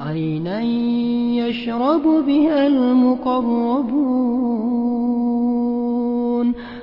عينا يشرب بها المقربون.